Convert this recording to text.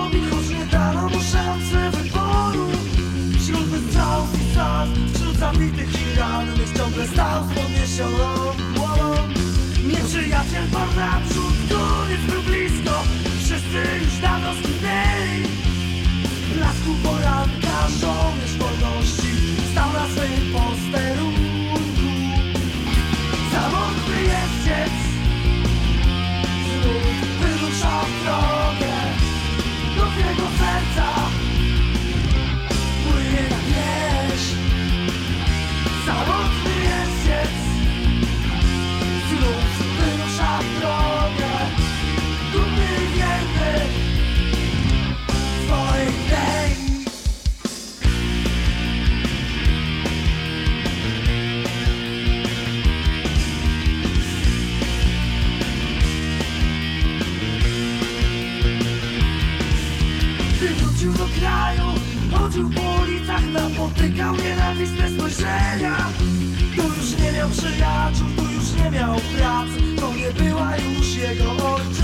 robi, choć nie dano mu szansy wyboru. Wśród wystrzałów i sal, wśród zabitych i rannych Ciągle stał z podniesioną głową Nieprzyjaciel pan naprzód, koniec był blisko. Wszyscy już dawno zginęli kraju Chodził po ulicach, napotykał nienawistne spojrzenia. Tu już nie miał przyjaciół, tu już nie miał pracy. To nie była już jego ojczyzna